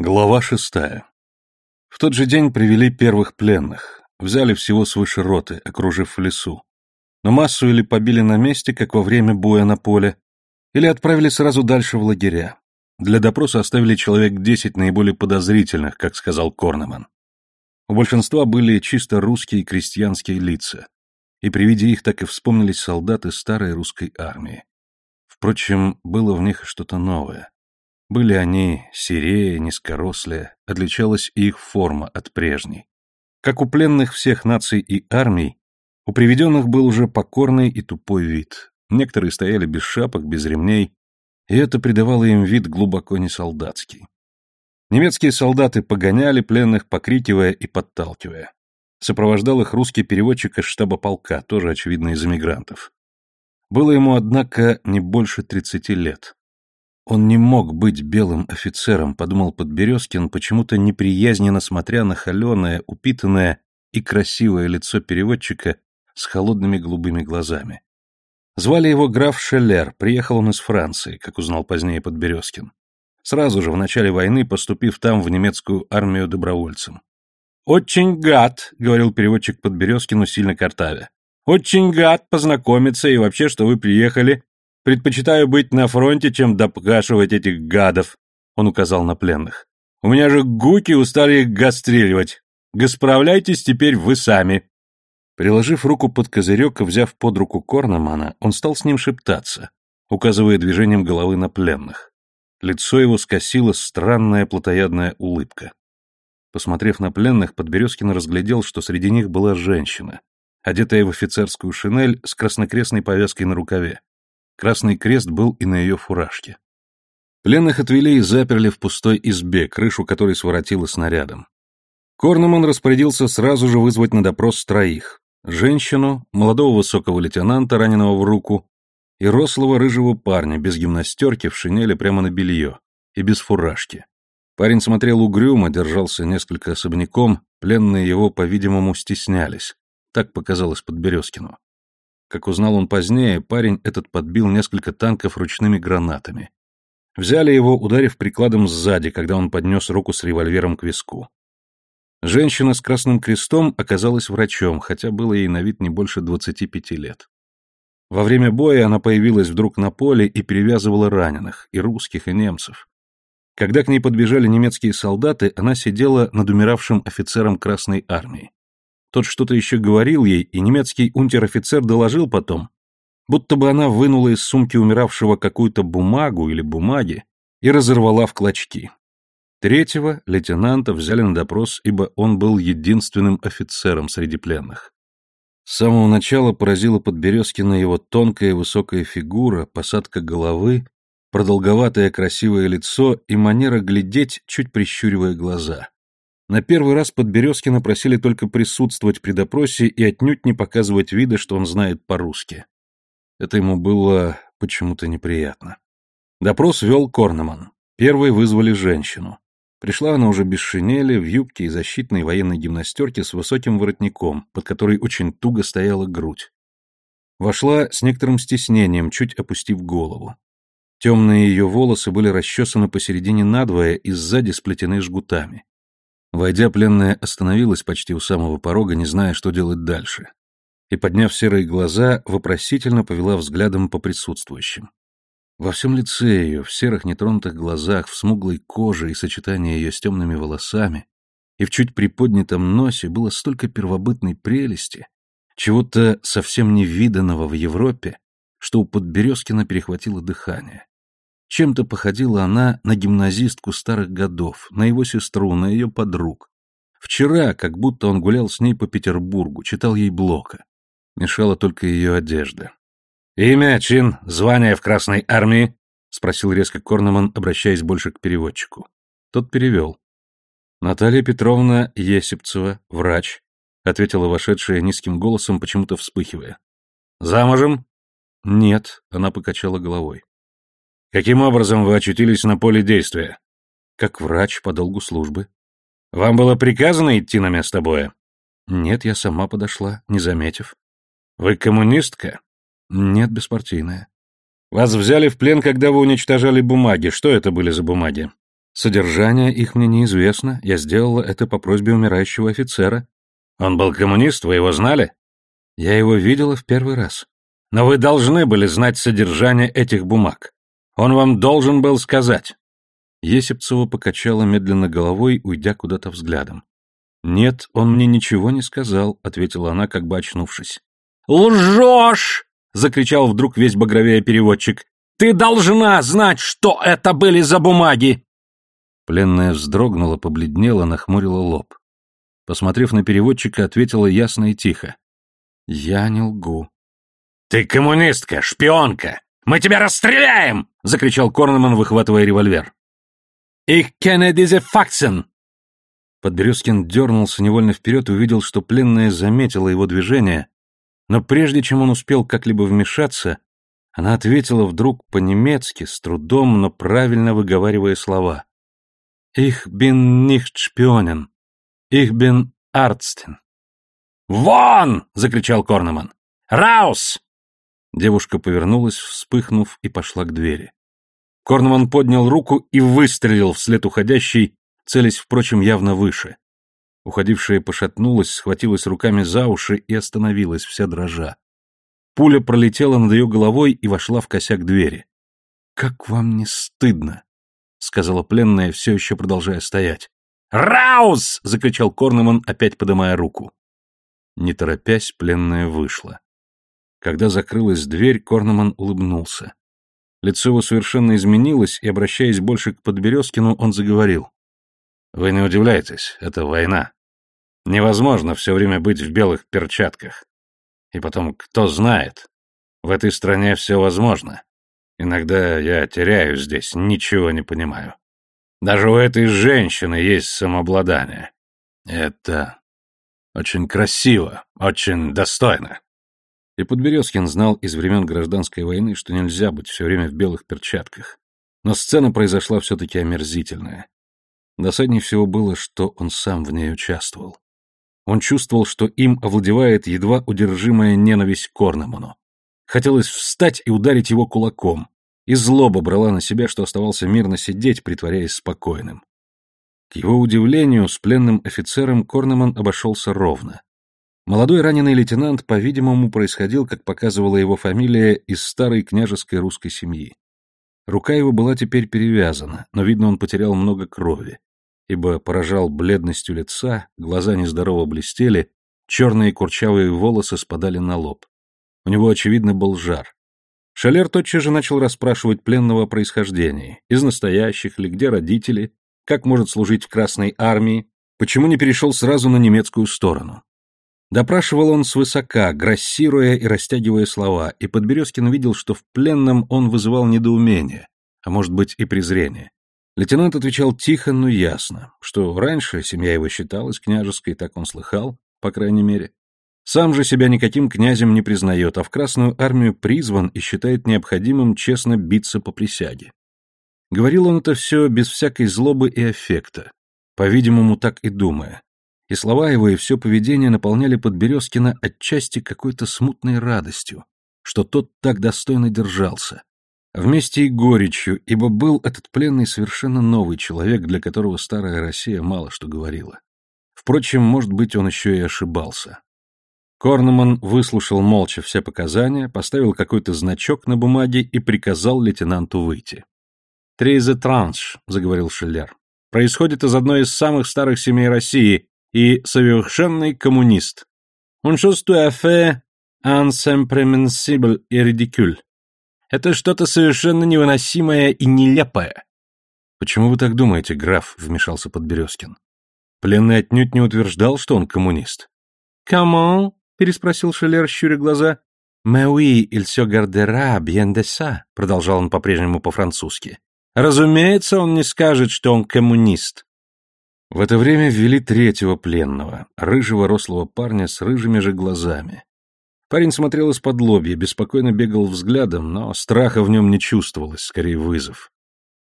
Глава шестая. В тот же день привели первых пленных. Взяли всего свыше роты, окружив в лесу. Но массу или побили на месте, как во время боя на поле, или отправили сразу дальше в лагеря. Для допроса оставили человек десять наиболее подозрительных, как сказал Корнеман. У большинства были чисто русские крестьянские лица, и при виде их так и вспомнились солдаты старой русской армии. Впрочем, было в них что-то новое. Были они серее, низкорослые, отличалась и их форма от прежней. Как у пленных всех наций и армий, у приведенных был уже покорный и тупой вид. Некоторые стояли без шапок, без ремней, и это придавало им вид глубоко не солдатский. Немецкие солдаты погоняли пленных, покрикивая и подталкивая. Сопровождал их русский переводчик из штаба полка, тоже, очевидно, из эмигрантов. Было ему, однако, не больше тридцати лет. Он не мог быть белым офицером, подумал Подберезкин, почему-то неприязненно смотря на холеное, упитанное и красивое лицо переводчика с холодными голубыми глазами. Звали его граф Шеллер, приехал он из Франции, как узнал позднее Подберезкин. Сразу же в начале войны поступив там в немецкую армию добровольцем. «Очень гад», — говорил переводчик Подберезкину сильно картавя. «Очень гад познакомиться и вообще, что вы приехали Предпочитаю быть на фронте, чем допкашивать этих гадов», — он указал на пленных. «У меня же гуки устали их гастреливать. Госправляйтесь теперь вы сами». Приложив руку под козырек и взяв под руку Корнемана, он стал с ним шептаться, указывая движением головы на пленных. Лицо его скосило странная плотоядная улыбка. Посмотрев на пленных, Подберезкин разглядел, что среди них была женщина, одетая в офицерскую шинель с краснокрестной повязкой на рукаве. Красный крест был и на ее фуражке. Пленных отвели и заперли в пустой избе, крышу которой своротило снарядом. Корнеман распорядился сразу же вызвать на допрос троих. Женщину, молодого высокого лейтенанта, раненого в руку, и рослого рыжего парня, без гимнастерки, в шинели прямо на белье, и без фуражки. Парень смотрел угрюмо, держался несколько особняком, пленные его, по-видимому, стеснялись. Так показалось Подберезкину. Как узнал он позднее, парень этот подбил несколько танков ручными гранатами. Взяли его, ударив прикладом сзади, когда он поднес руку с револьвером к виску. Женщина с красным крестом оказалась врачом, хотя было ей на вид не больше 25 лет. Во время боя она появилась вдруг на поле и перевязывала раненых, и русских, и немцев. Когда к ней подбежали немецкие солдаты, она сидела над умиравшим офицером Красной Армии. Тот что-то еще говорил ей, и немецкий унтер-офицер доложил потом, будто бы она вынула из сумки умиравшего какую-то бумагу или бумаги и разорвала в клочки. Третьего лейтенанта взяли на допрос, ибо он был единственным офицером среди пленных. С самого начала поразила Подберезкина его тонкая высокая фигура, посадка головы, продолговатое красивое лицо и манера глядеть, чуть прищуривая глаза. На первый раз Подберезкина просили только присутствовать при допросе и отнюдь не показывать вида, что он знает по-русски. Это ему было почему-то неприятно. Допрос вел Корнеман. Первой вызвали женщину. Пришла она уже без шинели, в юбке и защитной военной гимнастерке с высоким воротником, под которой очень туго стояла грудь. Вошла с некоторым стеснением, чуть опустив голову. Темные ее волосы были расчесаны посередине надвое и сзади сплетены жгутами. Войдя, пленная остановилась почти у самого порога, не зная, что делать дальше. И, подняв серые глаза, вопросительно повела взглядом по присутствующим. Во всем лице ее, в серых нетронутых глазах, в смуглой коже и сочетании ее с темными волосами, и в чуть приподнятом носе было столько первобытной прелести, чего-то совсем невиданного в Европе, что у Подберезкина перехватило дыхание. Чем-то походила она на гимназистку старых годов, на его сестру, на ее подруг. Вчера, как будто он гулял с ней по Петербургу, читал ей Блока. Мешала только ее одежда. «Имя, чин, звание в Красной Армии?» — спросил резко Корнеман, обращаясь больше к переводчику. Тот перевел. «Наталья Петровна Есипцева, врач», — ответила вошедшая низким голосом, почему-то вспыхивая. «Замужем?» «Нет», — она покачала головой. Каким образом вы очутились на поле действия? Как врач по долгу службы. Вам было приказано идти на место боя? Нет, я сама подошла, не заметив. Вы коммунистка? Нет, беспартийная. Вас взяли в плен, когда вы уничтожали бумаги. Что это были за бумаги? Содержание их мне неизвестно, я сделала это по просьбе умирающего офицера. Он был коммунист, вы его знали? Я его видела в первый раз. Но вы должны были знать содержание этих бумаг. Он вам должен был сказать. Есипцева покачала медленно головой, уйдя куда-то взглядом. «Нет, он мне ничего не сказал», — ответила она, как бы очнувшись. «Лжешь!» — закричал вдруг весь багровея переводчик. «Ты должна знать, что это были за бумаги!» Пленная вздрогнула, побледнела, нахмурила лоб. Посмотрев на переводчика, ответила ясно и тихо. «Я не лгу». «Ты коммунистка, шпионка! Мы тебя расстреляем!» — закричал Корнеман, выхватывая револьвер. «Ich kenne diese Faxen!» Подберезкин дернулся невольно вперед и увидел, что пленная заметила его движение, но прежде чем он успел как-либо вмешаться, она ответила вдруг по-немецки, с трудом, но правильно выговаривая слова. «Ich bin nicht Spionin. Ich bin Arztin». «Вон!» — закричал Корнеман. «Раус!» Девушка повернулась, вспыхнув, и пошла к двери. Корнман поднял руку и выстрелил вслед уходящей, целясь, впрочем, явно выше. Уходившая пошатнулась, схватилась руками за уши и остановилась, вся дрожа. Пуля пролетела над ее головой и вошла в косяк двери. «Как вам не стыдно?» — сказала пленная, все еще продолжая стоять. «Раус!» — закричал Корнеман, опять подымая руку. Не торопясь, пленная вышла. Когда закрылась дверь, Корнеман улыбнулся. Лицо его совершенно изменилось, и, обращаясь больше к Подберезкину, он заговорил. «Вы не удивляйтесь, это война. Невозможно все время быть в белых перчатках. И потом, кто знает, в этой стране все возможно. Иногда я теряю здесь, ничего не понимаю. Даже у этой женщины есть самообладание. Это очень красиво, очень достойно. И Подберезкин знал из времен гражданской войны, что нельзя быть все время в белых перчатках. Но сцена произошла все-таки омерзительная. Досаднее всего было, что он сам в ней участвовал. Он чувствовал, что им овладевает едва удержимая ненависть к Корнеману. Хотелось встать и ударить его кулаком, и злоба брала на себя, что оставался мирно сидеть, притворяясь спокойным. К его удивлению, с пленным офицером Корнеман обошелся ровно. Молодой раненый лейтенант, по-видимому, происходил, как показывала его фамилия, из старой княжеской русской семьи. Рука его была теперь перевязана, но, видно, он потерял много крови, ибо поражал бледностью лица, глаза нездорово блестели, черные курчавые волосы спадали на лоб. У него, очевидно, был жар. Шалер тотчас же начал расспрашивать пленного о происхождении, из настоящих ли, где родители, как может служить в Красной армии, почему не перешел сразу на немецкую сторону. Допрашивал он свысока, грассируя и растягивая слова, и Подберезкин видел, что в пленном он вызывал недоумение, а может быть и презрение. Лейтенант отвечал тихо, но ясно, что раньше семья его считалась княжеской, так он слыхал, по крайней мере. Сам же себя никаким князем не признает, а в Красную армию призван и считает необходимым честно биться по присяге. Говорил он это все без всякой злобы и аффекта, по-видимому, так и думая, и слова его и все поведение наполняли Подберезкина отчасти какой-то смутной радостью, что тот так достойно держался, а вместе и горечью, ибо был этот пленный совершенно новый человек, для которого старая Россия мало что говорила. Впрочем, может быть, он еще и ошибался. Корнеман выслушал молча все показания, поставил какой-то значок на бумаге и приказал лейтенанту выйти. «Тризе транш», — заговорил Шиллер, — «происходит из одной из самых старых семей России, и совершенный коммунист. Он chose tout à fait incompréhensible и ridicule. Это что-то совершенно невыносимое и нелепое. «Почему вы так думаете, граф?» — вмешался Подберезкин. Пленный отнюдь не утверждал, что он коммунист. «Comment?» — переспросил Шелер, щуря глаза. «Mais oui, il se gardera bien de ça», — продолжал он по-прежнему по-французски. «Разумеется, он не скажет, что он коммунист. В это время ввели третьего пленного, рыжего рослого парня с рыжими же глазами. Парень смотрел из-под лобья, беспокойно бегал взглядом, но страха в нем не чувствовалось, скорее вызов.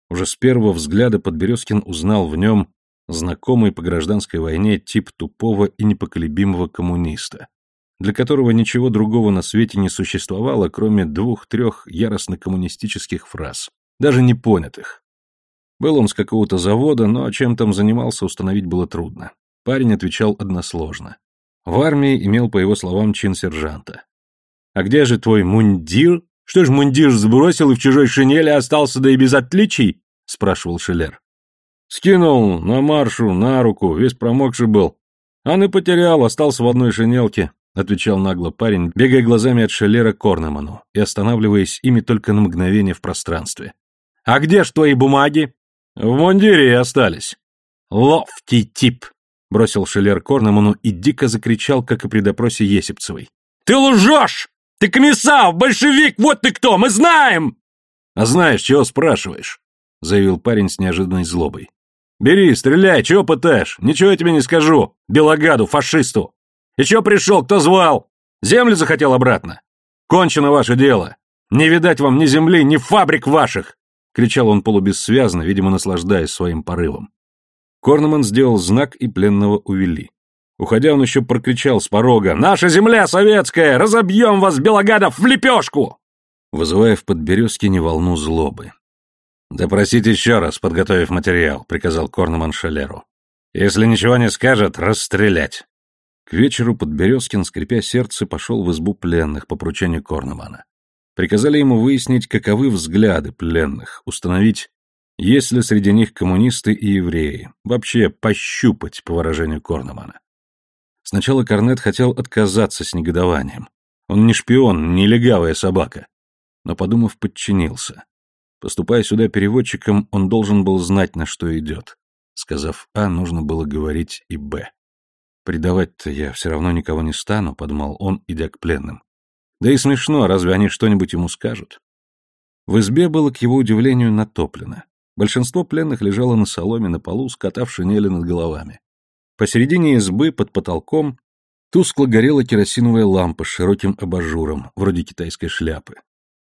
Уже с первого взгляда Подберезкин узнал в нем знакомый по гражданской войне тип тупого и непоколебимого коммуниста, для которого ничего другого на свете не существовало, кроме двух-трех яростно коммунистических фраз, даже не понятых. Был он с какого-то завода, но чем там занимался, установить было трудно. Парень отвечал односложно. В армии имел, по его словам, чин сержанта. «А где же твой мундир? Что ж мундир сбросил и в чужой шинели остался, да и без отличий?» — спрашивал Шелер. «Скинул на маршу, на руку, весь промокший был. А не потерял, остался в одной шинелке», — отвечал нагло парень, бегая глазами от Шелера к Корнеману и останавливаясь ими только на мгновение в пространстве. «А где ж твои бумаги?» «В мундире и остались». «Ловкий тип», бросил Шелер Корнеману и дико закричал, как и при допросе Есипцевой. «Ты лжешь! Ты комиссар, большевик, вот ты кто, мы знаем!» «А знаешь, чего спрашиваешь?» — заявил парень с неожиданной злобой. «Бери, стреляй, чего пытаешь? Ничего я тебе не скажу, белогаду, фашисту! И чего пришел, кто звал? Землю захотел обратно? Кончено ваше дело! Не видать вам ни земли, ни фабрик ваших!» — кричал он полубессвязно, видимо, наслаждаясь своим порывом. Корнеман сделал знак, и пленного увели. Уходя, он еще прокричал с порога «Наша земля советская! Разобьем вас, белогадов, в лепешку!» Вызывая в Подберезкине волну злобы. «Допросить еще раз, подготовив материал», — приказал Корнеман Шалеру. «Если ничего не скажет, расстрелять». К вечеру Подберезкин, скрипя сердце, пошел в избу пленных по поручению Корнемана. Приказали ему выяснить, каковы взгляды пленных, установить, есть ли среди них коммунисты и евреи? Вообще пощупать, по выражению Корнемана. Сначала Корнет хотел отказаться с негодованием. Он не шпион, не легавая собака. Но, подумав, подчинился. Поступая сюда переводчиком, он должен был знать, на что идет. Сказав «А», нужно было говорить и «Б». «Предавать-то я все равно никого не стану», — подумал он, идя к пленным. «Да и смешно, разве они что-нибудь ему скажут?» В избе было, к его удивлению, натоплено. Большинство пленных лежало на соломе на полу, скотав шинели над головами. Посередине избы, под потолком, тускло горела керосиновая лампа с широким абажуром, вроде китайской шляпы.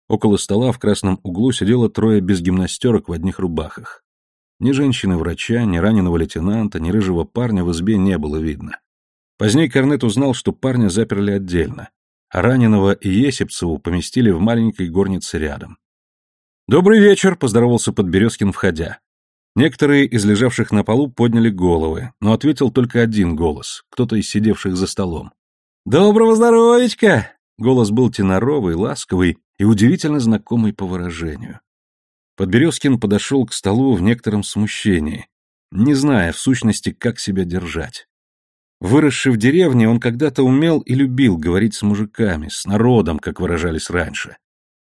Около стола в красном углу сидело трое без гимнастерок в одних рубахах. Ни женщины-врача, ни раненого лейтенанта, ни рыжего парня в избе не было видно. Позднее Корнет узнал, что парня заперли отдельно, раненого и Есипцеву поместили в маленькой горнице рядом. «Добрый вечер», — поздоровался Подберезкин, входя. Некоторые из лежавших на полу подняли головы, но ответил только один голос, кто-то из сидевших за столом. «Доброго здоровичка!» Голос был теноровый, ласковый и удивительно знакомый по выражению. Подберезкин подошел к столу в некотором смущении, не зная, в сущности, как себя держать. Выросший в деревне, он когда-то умел и любил говорить с мужиками, с народом, как выражались раньше.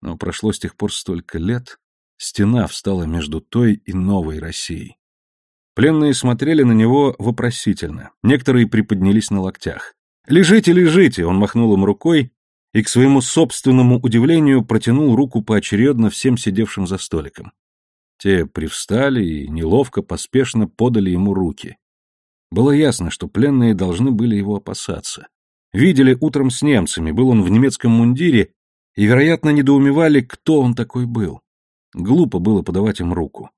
Но прошло с тех пор столько лет, стена встала между той и новой Россией. Пленные смотрели на него вопросительно, некоторые приподнялись на локтях. «Лежите, лежите!» — он махнул им рукой и, к своему собственному удивлению, протянул руку поочередно всем сидевшим за столиком. Те привстали и неловко, поспешно подали ему руки. Было ясно, что пленные должны были его опасаться. Видели утром с немцами, был он в немецком мундире и, вероятно, недоумевали, кто он такой был. Глупо было подавать им руку.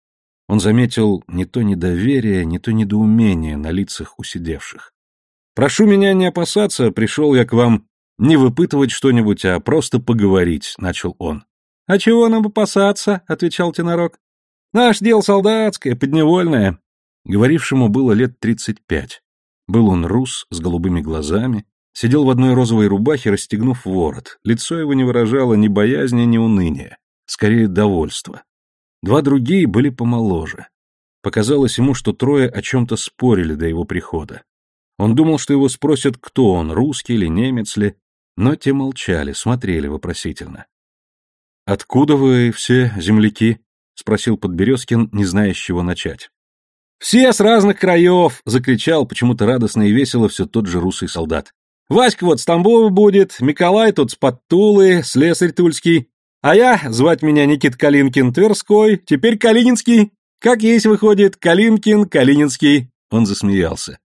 Он заметил не то недоверие, не то недоумение на лицах усидевших. «Прошу меня не опасаться, пришел я к вам не выпытывать что-нибудь, а просто поговорить», — начал он. «А чего нам опасаться?» — отвечал тенорок. «Наш дело солдатское, подневольное». Говорившему было лет тридцать пять. Был он рус, с голубыми глазами, Сидел в одной розовой рубахе, расстегнув ворот. Лицо его не выражало ни боязни, ни уныния. Скорее, довольства. Два другие были помоложе. Показалось ему, что трое о чем-то спорили до его прихода. Он думал, что его спросят, кто он, русский или немец ли, но те молчали, смотрели вопросительно. «Откуда вы все, земляки?» — спросил Подберезкин, не зная, с чего начать. «Все с разных краев!» — закричал почему-то радостно и весело все тот же русый солдат. Васька вот с Тамбова будет, Миколай тут с Подтулы, слесарь тульский. А я, звать меня Никит Калинкин, Тверской, теперь Калининский. Как есть выходит, Калинкин, Калининский. Он засмеялся.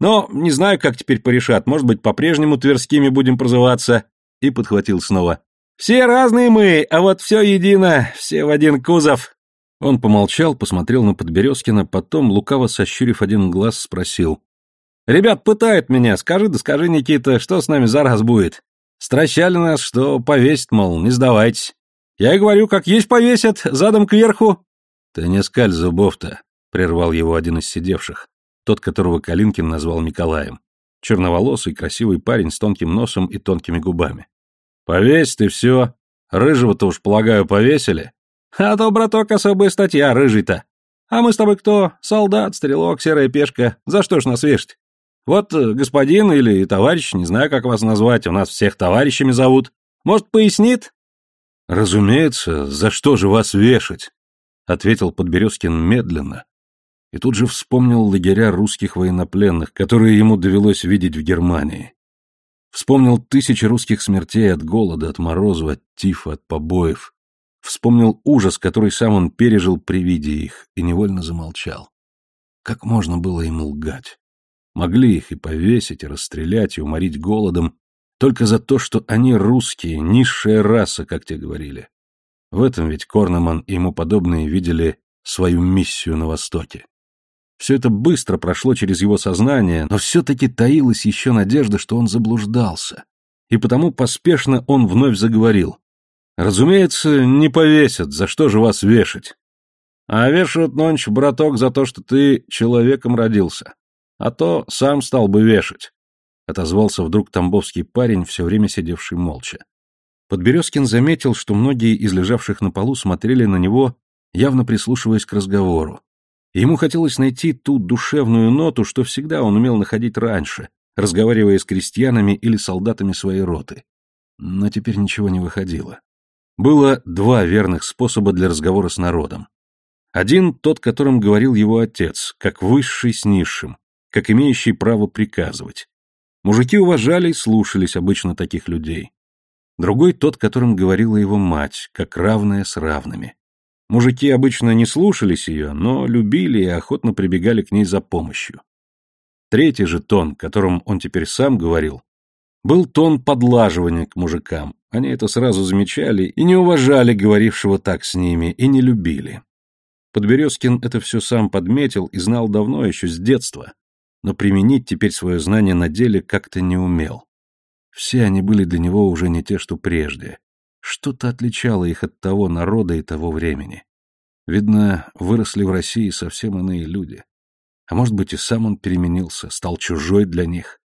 Но не знаю, как теперь порешат, может быть, по-прежнему Тверскими будем прозываться. И подхватил снова. Все разные мы, а вот все едино, все в один кузов. Он помолчал, посмотрел на Подберезкина, потом, лукаво сощурив один глаз, спросил. Ребят пытают меня, скажи да скажи, Никита, что с нами за раз будет? Стращали нас, что повесят, мол, не сдавайтесь. Я и говорю, как есть повесят, задом кверху. Ты не скаль зубов-то, прервал его один из сидевших, тот, которого Калинкин назвал Николаем. Черноволосый, красивый парень с тонким носом и тонкими губами. Повесь ты все. Рыжего-то уж, полагаю, повесили? А то, браток, особая статья, рыжий-то. А мы с тобой кто? Солдат, стрелок, серая пешка. За что ж нас вешать? Вот э, господин или товарищ, не знаю, как вас назвать, у нас всех товарищами зовут. Может, пояснит? Разумеется, за что же вас вешать? Ответил Подберезкин медленно. И тут же вспомнил лагеря русских военнопленных, которые ему довелось видеть в Германии. Вспомнил тысячи русских смертей от голода, от мороза, от тифа, от побоев. Вспомнил ужас, который сам он пережил при виде их, и невольно замолчал. Как можно было им лгать? Могли их и повесить, и расстрелять, и уморить голодом, только за то, что они русские, низшая раса, как те говорили. В этом ведь Корнеман и ему подобные видели свою миссию на Востоке. Все это быстро прошло через его сознание, но все-таки таилась еще надежда, что он заблуждался. И потому поспешно он вновь заговорил. «Разумеется, не повесят, за что же вас вешать? А вешают нонч, браток, за то, что ты человеком родился. А то сам стал бы вешать», — отозвался вдруг тамбовский парень, все время сидевший молча. Подберезкин заметил, что многие из лежавших на полу смотрели на него, явно прислушиваясь к разговору. Ему хотелось найти ту душевную ноту, что всегда он умел находить раньше, разговаривая с крестьянами или солдатами своей роты. Но теперь ничего не выходило. Было два верных способа для разговора с народом. Один — тот, которым говорил его отец, как высший с низшим, как имеющий право приказывать. Мужики уважали и слушались обычно таких людей. Другой тот, которым говорила его мать, как равная с равными. Мужики обычно не слушались ее, но любили и охотно прибегали к ней за помощью. Третий же тон, которым он теперь сам говорил, был тон подлаживания к мужикам. Они это сразу замечали и не уважали говорившего так с ними, и не любили. Подберезкин это все сам подметил и знал давно, еще с детства, но применить теперь свое знание на деле как-то не умел. Все они были для него уже не те, что прежде. Что-то отличало их от того народа и того времени. Видно, выросли в России совсем иные люди. А может быть, и сам он переменился, стал чужой для них.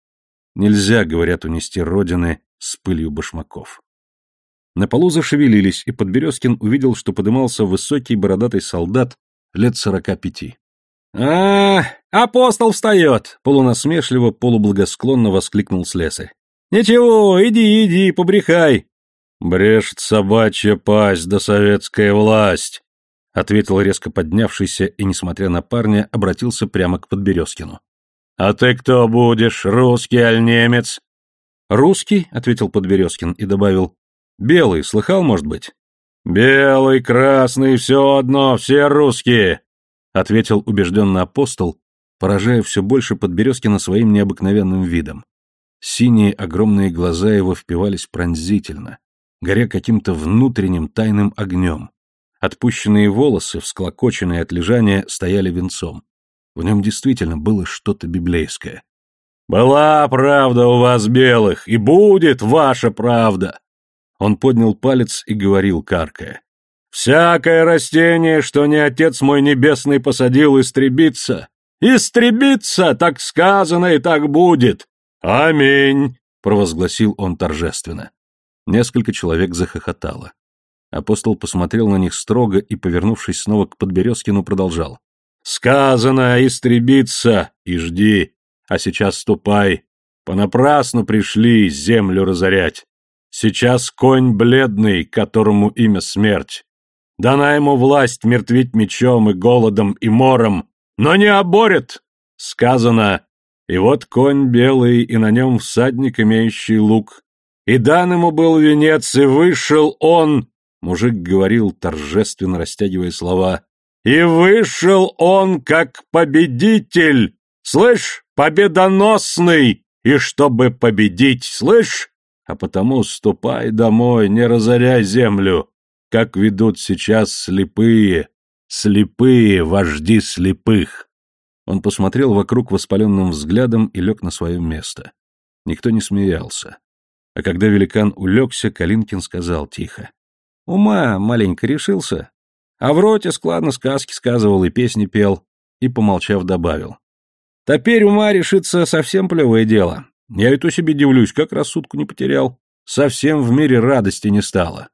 Нельзя, говорят, унести родины с пылью башмаков. На полу зашевелились, и Подберезкин увидел, что подымался высокий бородатый солдат лет сорока пяти. «А, апостол встает!» — полунасмешливо, полублагосклонно воскликнул слесарь. «Ничего, иди, иди, побрехай!» «Брешет собачья пасть да советская власть!» — ответил резко поднявшийся и, несмотря на парня, обратился прямо к Подберезкину. «А ты кто будешь, русский аль немец?» «Русский», — ответил Подберезкин и добавил. «Белый, слыхал, может быть?» «Белый, красный, все одно, все русские!» ответил убежденно апостол, поражая все больше Подберезкина своим необыкновенным видом. Синие огромные глаза его впивались пронзительно, горя каким-то внутренним тайным огнем. Отпущенные волосы, всклокоченные от лежания, стояли венцом. В нем действительно было что-то библейское. «Была правда у вас, белых, и будет ваша правда!» Он поднял палец и говорил, каркая. Всякое растение, что не Отец мой Небесный посадил, истребится. Истребится, так сказано и так будет. Аминь, провозгласил он торжественно. Несколько человек захохотало. Апостол посмотрел на них строго и, повернувшись снова к Подберезкину, продолжал. «Сказано, истребиться, и жди, а сейчас ступай. Понапрасну пришли землю разорять. Сейчас конь бледный, которому имя смерть. Дана ему власть мертвить мечом и голодом и мором, но не оборет, сказано. И вот конь белый, и на нем всадник, имеющий лук. И дан ему был венец, и вышел он, мужик говорил, торжественно растягивая слова, и вышел он как победитель, слышь, победоносный, и чтобы победить, слышь, а потому ступай домой, не разоряй землю, как ведут сейчас слепые, слепые вожди слепых. Он посмотрел вокруг воспаленным взглядом и лег на свое место. Никто не смеялся. А когда великан улегся, Калинкин сказал тихо. «Ума маленько решился. А в роте складно сказки сказывал и песни пел, и, помолчав, добавил. Теперь ума решится совсем плевое дело. Я и то себе дивлюсь, как рассудку не потерял. Совсем в мире радости не стало.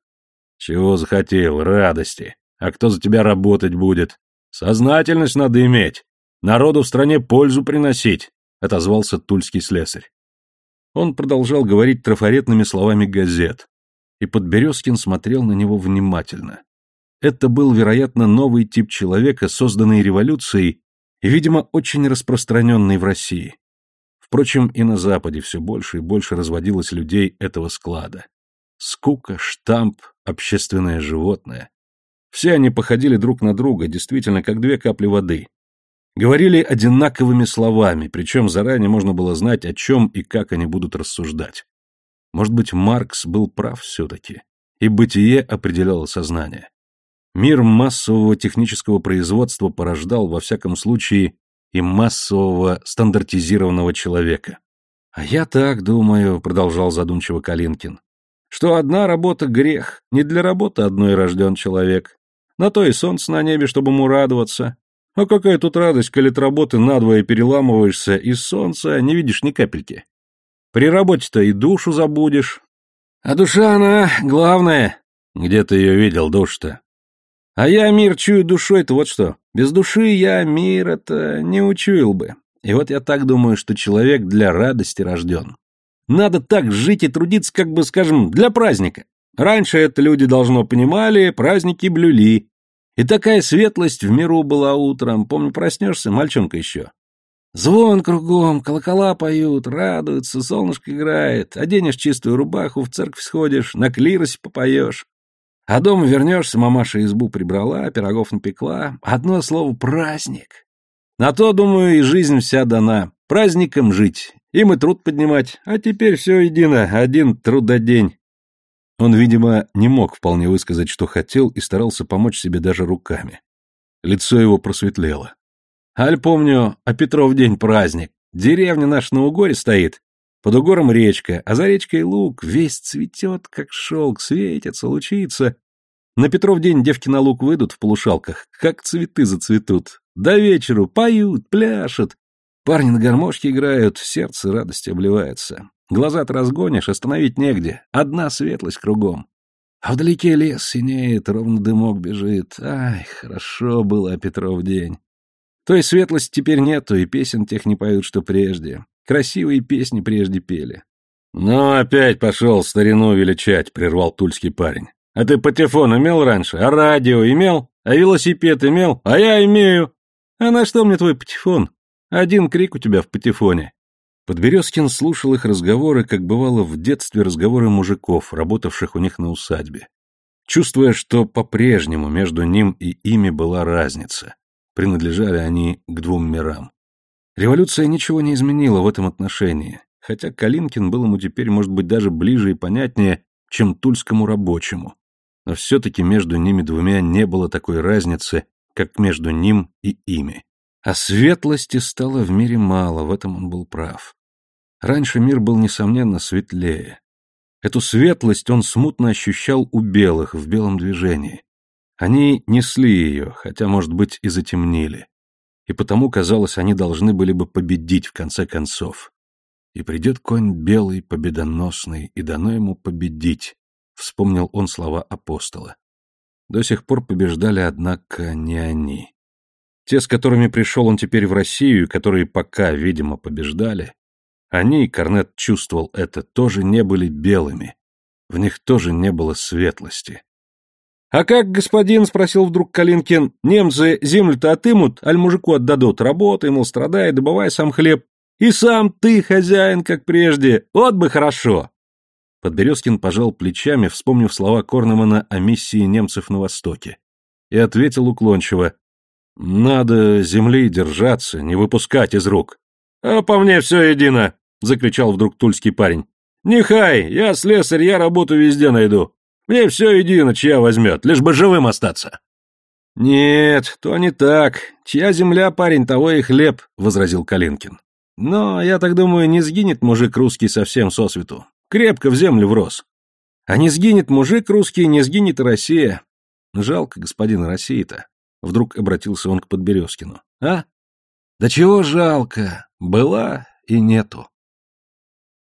Чего захотел, радости. А кто за тебя работать будет? Сознательность надо иметь. Народу в стране пользу приносить, — отозвался тульский слесарь. Он продолжал говорить трафаретными словами газет, и Подберезкин смотрел на него внимательно. Это был, вероятно, новый тип человека, созданный революцией и, видимо, очень распространенный в России. Впрочем, и на Западе все больше и больше разводилось людей этого склада. Скука, штамп, общественное животное. Все они походили друг на друга, действительно, как две капли воды. Говорили одинаковыми словами, причем заранее можно было знать, о чем и как они будут рассуждать. Может быть, Маркс был прав все-таки, и бытие определяло сознание. Мир массового технического производства порождал, во всяком случае, и массового стандартизированного человека. «А я так думаю», — продолжал задумчиво Калинкин, «что одна работа — грех, не для работы одной рожден человек. На то и солнце на небе, чтобы ему радоваться. А какая тут радость, коли от работы надвое переламываешься, и солнца не видишь ни капельки. При работе-то и душу забудешь. А душа она главная. Где ты ее видел, душ-то? А я мир чую душой-то вот что. Без души я мир это не учуял бы. И вот я так думаю, что человек для радости рожден. Надо так жить и трудиться, как бы, скажем, для праздника. Раньше это люди должно понимали, праздники блюли. И такая светлость в миру была утром. Помню, проснешься, мальчонка еще. Звон кругом, колокола поют, радуются, солнышко играет. Оденешь чистую рубаху, в церковь сходишь, на клиросе попоешь. А дома вернешься, мамаша избу прибрала, пирогов напекла. Одно слово — праздник. На то, думаю, и жизнь вся дана. Праздником жить. Им и труд поднимать. А теперь все едино, один трудодень. Он, видимо, не мог вполне высказать, что хотел, и старался помочь себе даже руками. Лицо его просветлело. «Аль помню, а Петров день праздник. Деревня наша на Угоре стоит. Под угором речка, а за речкой луг, весь цветет, как шелк, светится, лучится. На Петров день девки на луг выйдут в полушалках, как цветы зацветут. До вечеру поют, пляшут. Парни на гармошке играют, сердце радости обливается. Глаза-то разгонишь, остановить негде. Одна светлость кругом. А вдалеке лес синеет, ровно дымок бежит. Ай, хорошо было Петров день. Той светлости теперь нету, и песен тех не поют, что прежде. Красивые песни прежде пели. «Ну, опять пошел старину величать», — прервал тульский парень. «А ты патефон имел раньше? А радио имел? А велосипед имел? А я имею. А на что мне твой патефон? Один крик у тебя в патефоне. Подберезкин слушал их разговоры, как бывало в детстве разговоры мужиков, работавших у них на усадьбе. Чувствуя, что по-прежнему между ним и ими была разница. Принадлежали они к двум мирам. Революция ничего не изменила в этом отношении, хотя Калинкин был ему теперь, может быть, даже ближе и понятнее, чем тульскому рабочему. Но все-таки между ними двумя не было такой разницы, как между ним и ими. А светлости стало в мире мало, в этом он был прав. Раньше мир был, несомненно, светлее. Эту светлость он смутно ощущал у белых в белом движении. Они несли ее, хотя, может быть, и затемнили. И потому, казалось, они должны были бы победить в конце концов. И придет конь белый, победоносный, и дано ему победить, вспомнил он слова апостола. До сих пор побеждали, однако, не они. Те, с которыми пришел он теперь в Россию, которые пока, видимо, побеждали, они, Корнет чувствовал это, тоже не были белыми. В них тоже не было светлости. «А как, господин?» — спросил вдруг Калинкин. «Немцы землю-то отымут, аль мужику отдадут. Работай, мол, страдай, добывай сам хлеб. И сам ты хозяин, как прежде. Вот бы хорошо!» Подберезкин пожал плечами, вспомнив слова Корнемана о миссии немцев на Востоке, и ответил уклончиво. «Надо земли держаться, не выпускать из рук». «А по мне все едино!» — закричал вдруг тульский парень. «Нехай, я слесарь, я работу везде найду. Мне все едино, чья возьмет, лишь бы живым остаться». «Нет, то не так. Чья земля, парень, того и хлеб», — возразил Калинкин. «Но, я так думаю, не сгинет мужик русский совсем сосвету. Крепко в землю врос. А не сгинет мужик русский, не сгинет и Россия. Жалко господина России-то. Вдруг обратился он к Подберезкину. А? Да чего жалко? Была и нету.